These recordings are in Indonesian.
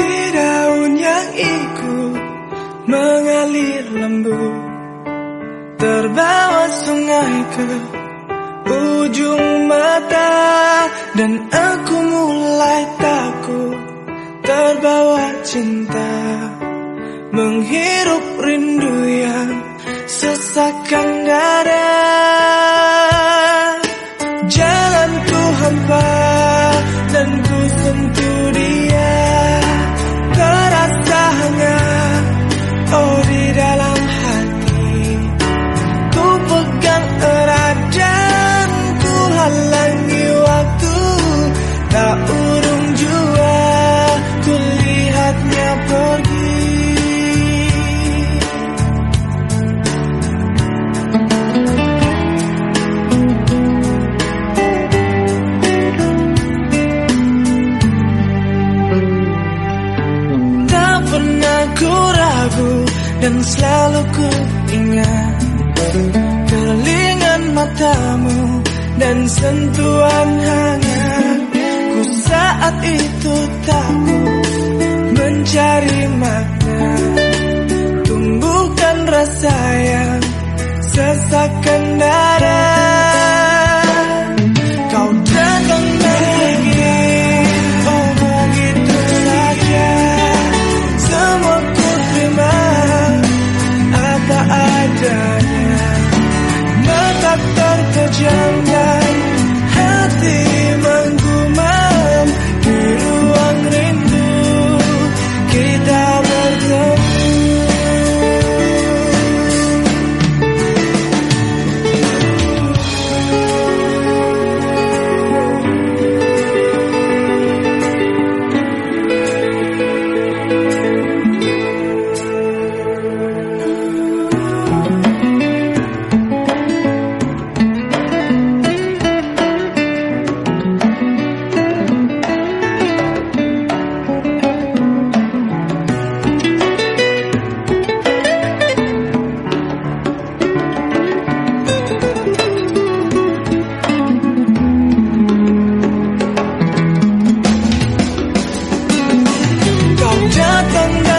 Di daun yang ikut mengalir lembut Terbawa sungai ke ujung mata Dan aku mulai takut terbawa cinta. Menghirup rindu yang sesakkan dada Jalanku hampa selalu ku ingat. Kelingan matamu dan sentuhan hangat. Ku saat itu takut mencari makna. Tumbuhkan rasa yang sesakkan dada Kau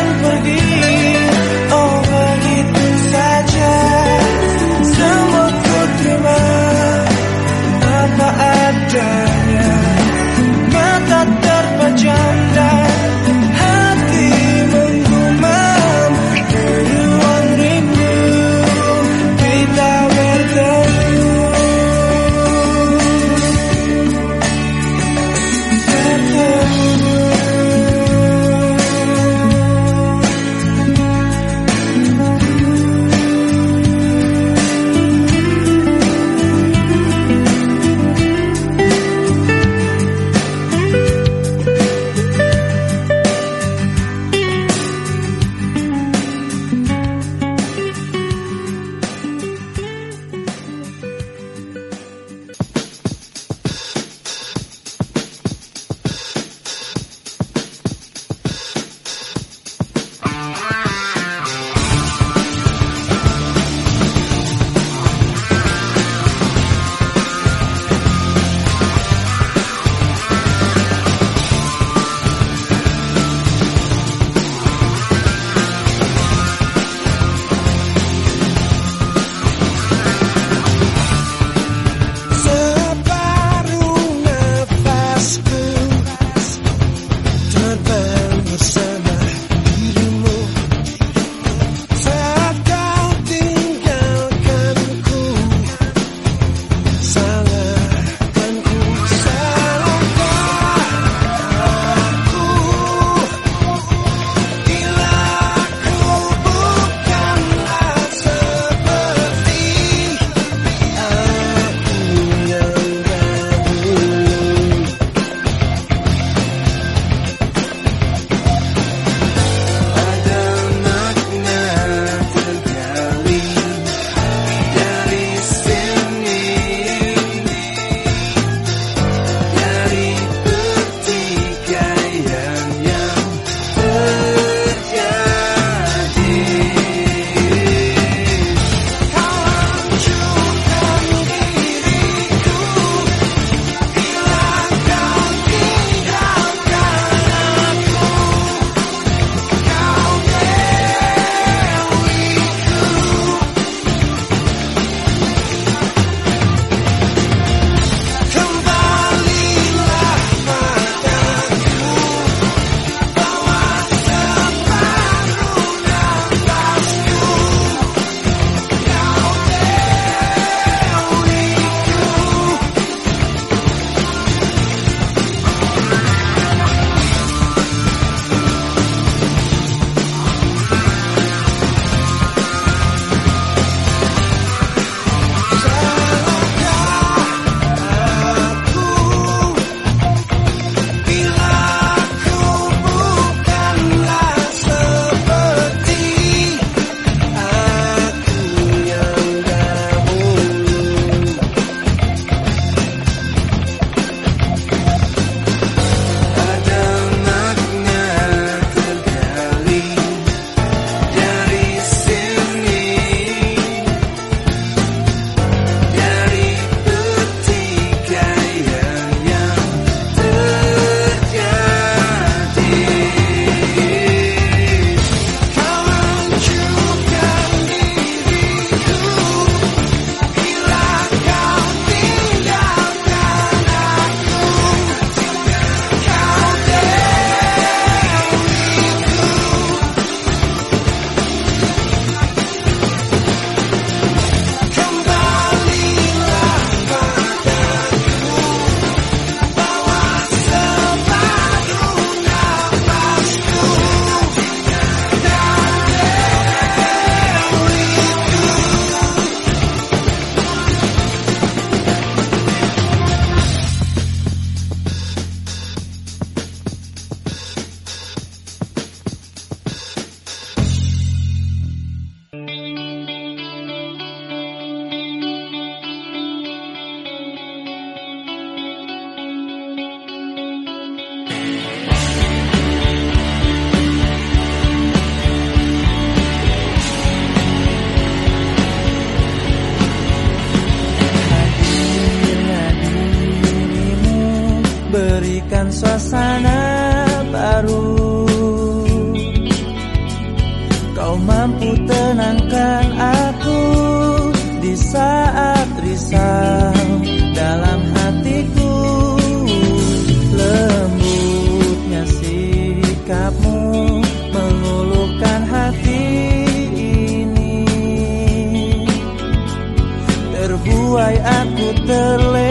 aku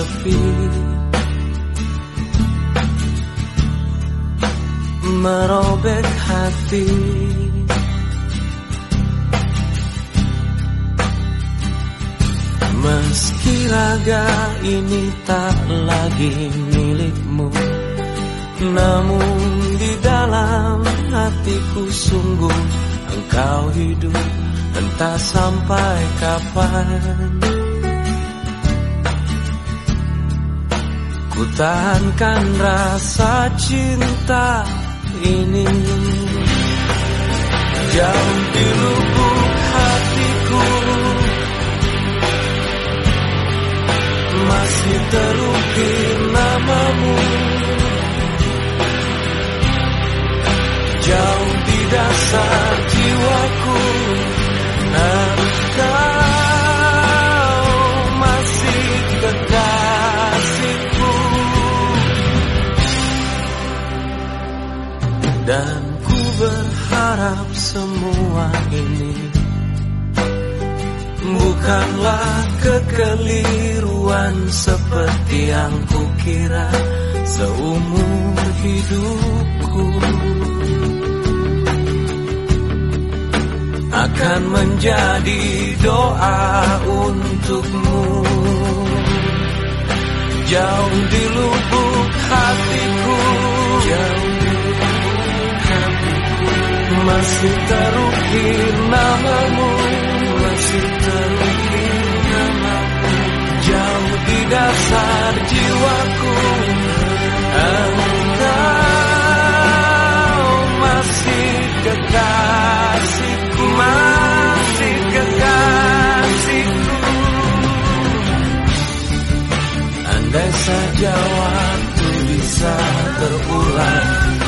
sepi Merobek hati. Meski raga ini tak lagi milikmu Namun di dalam hatiku sungguh Engkau hidup entah sampai kapan Ku tahankan rasa cinta ini. Jauh di lubuk hatiku. Masih terukir namamu. Jauh di dasar jiwaku. Engkau Dan ku berharap semua ini Bukanlah kekeliruan seperti yang kukira seumur hidupku. Akan menjadi doa untukmu. Jauh di lubuk hatiku. Jauh Masih terukir namamu masih terukir namamu. Jauh di dasar jiwaku Engkau masih kekasihku Masih kekasihku. Andai saja waktu bisa terulang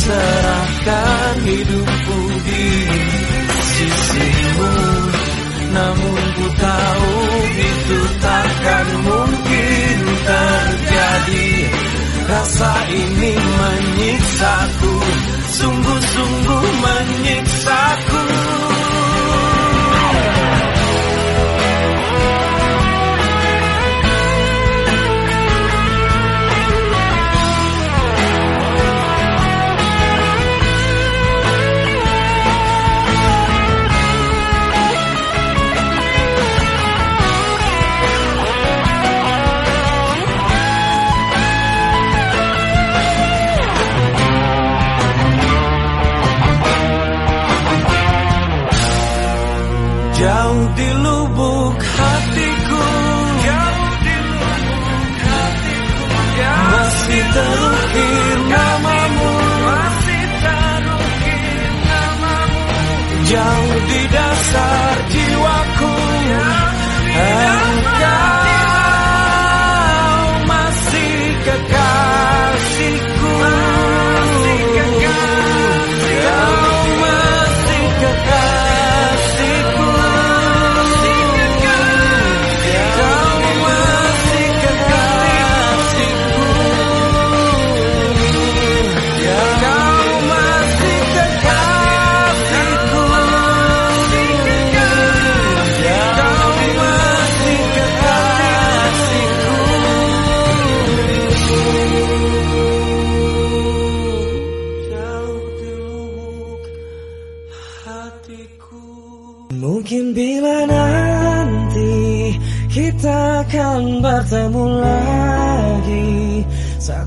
serahkan hidupku di sisimu. Namun ku tahu itu takkan mungkin terjadi. Rasa ini menyiksaku. Sungguh-sungguh menyiksaku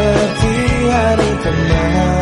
seperti hari tenang.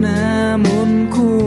namun ku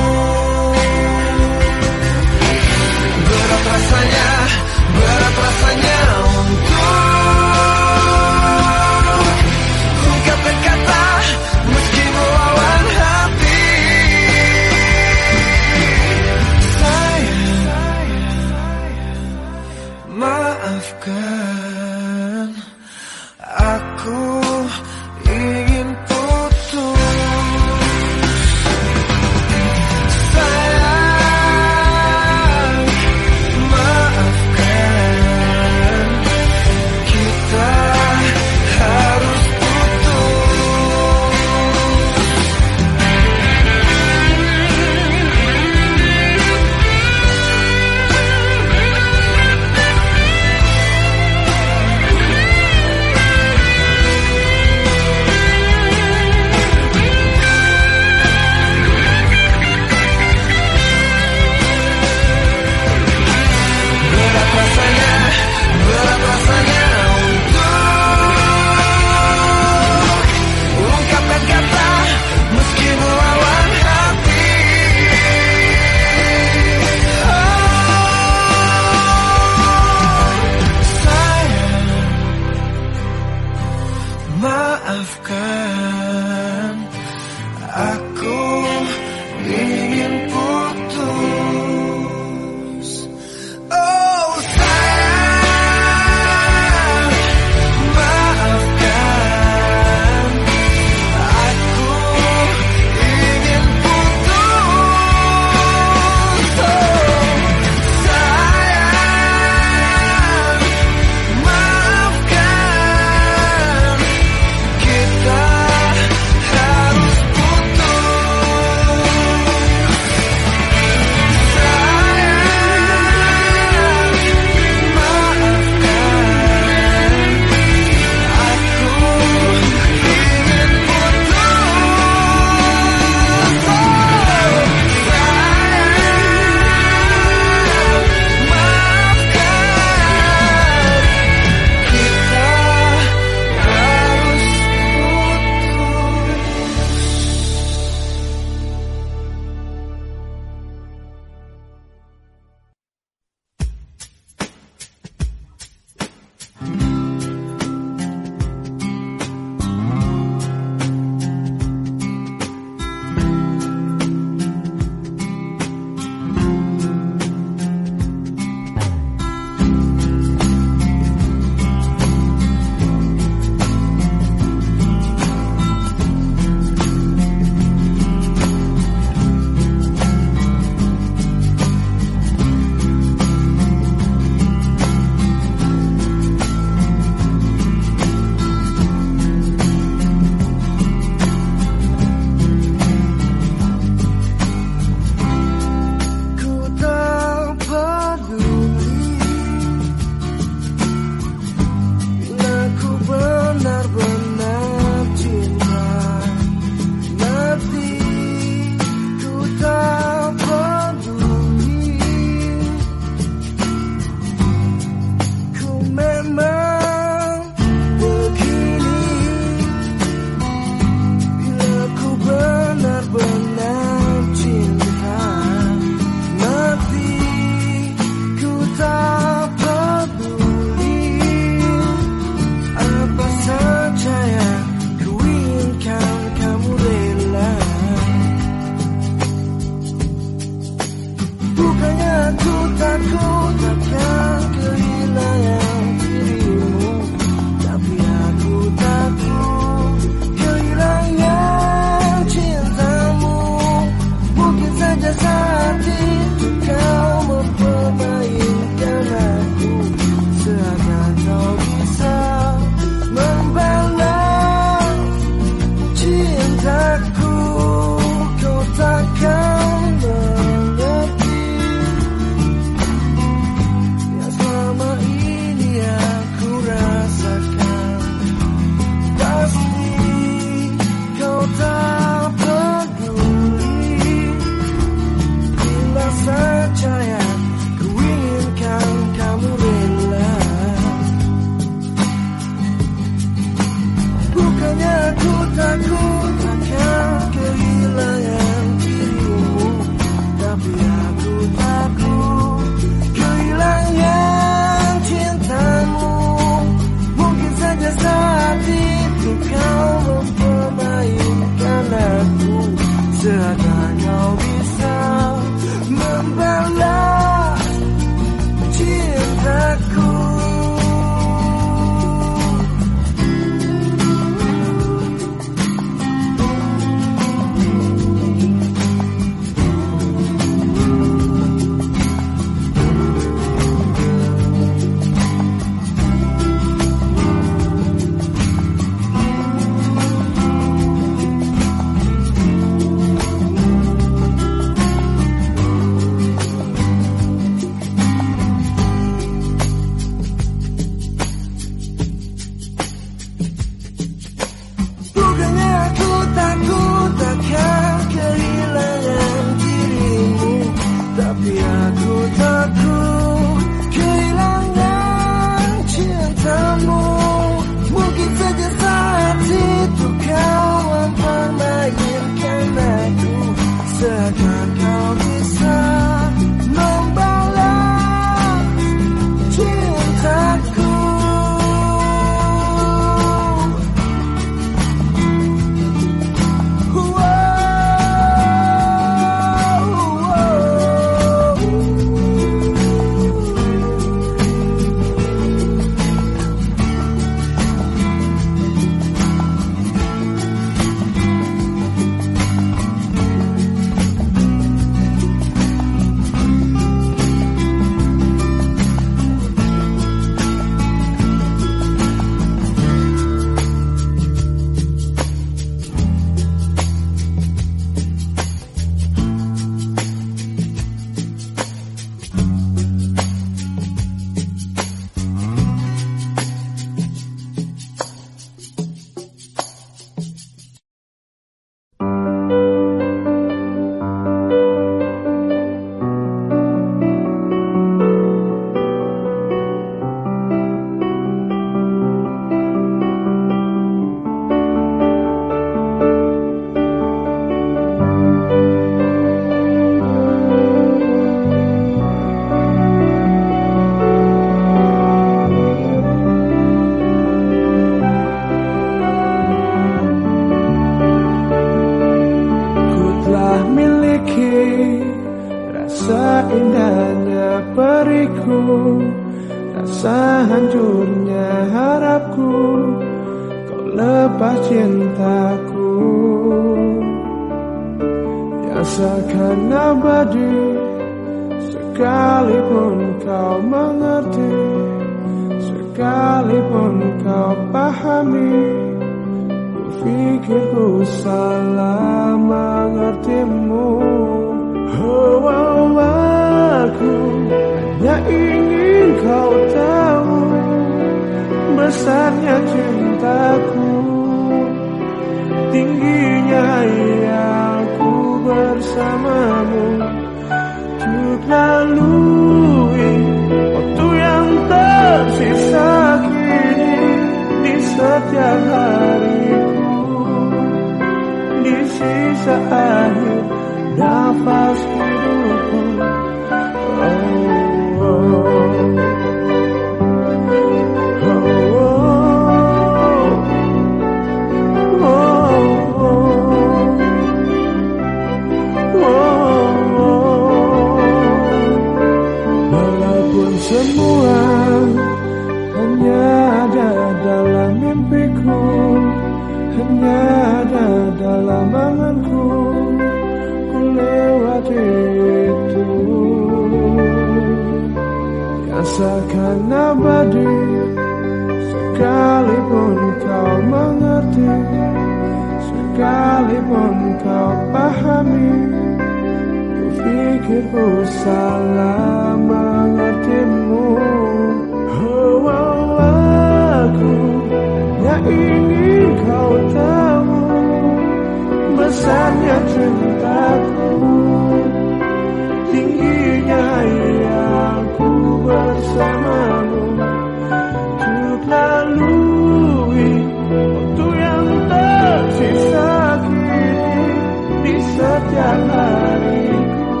setiap hariku.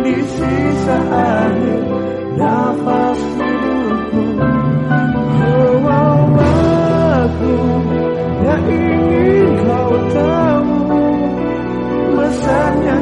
Di sisa akhir nafas hidupku oh, oh, aku yang ingin kau tahu. Mesranya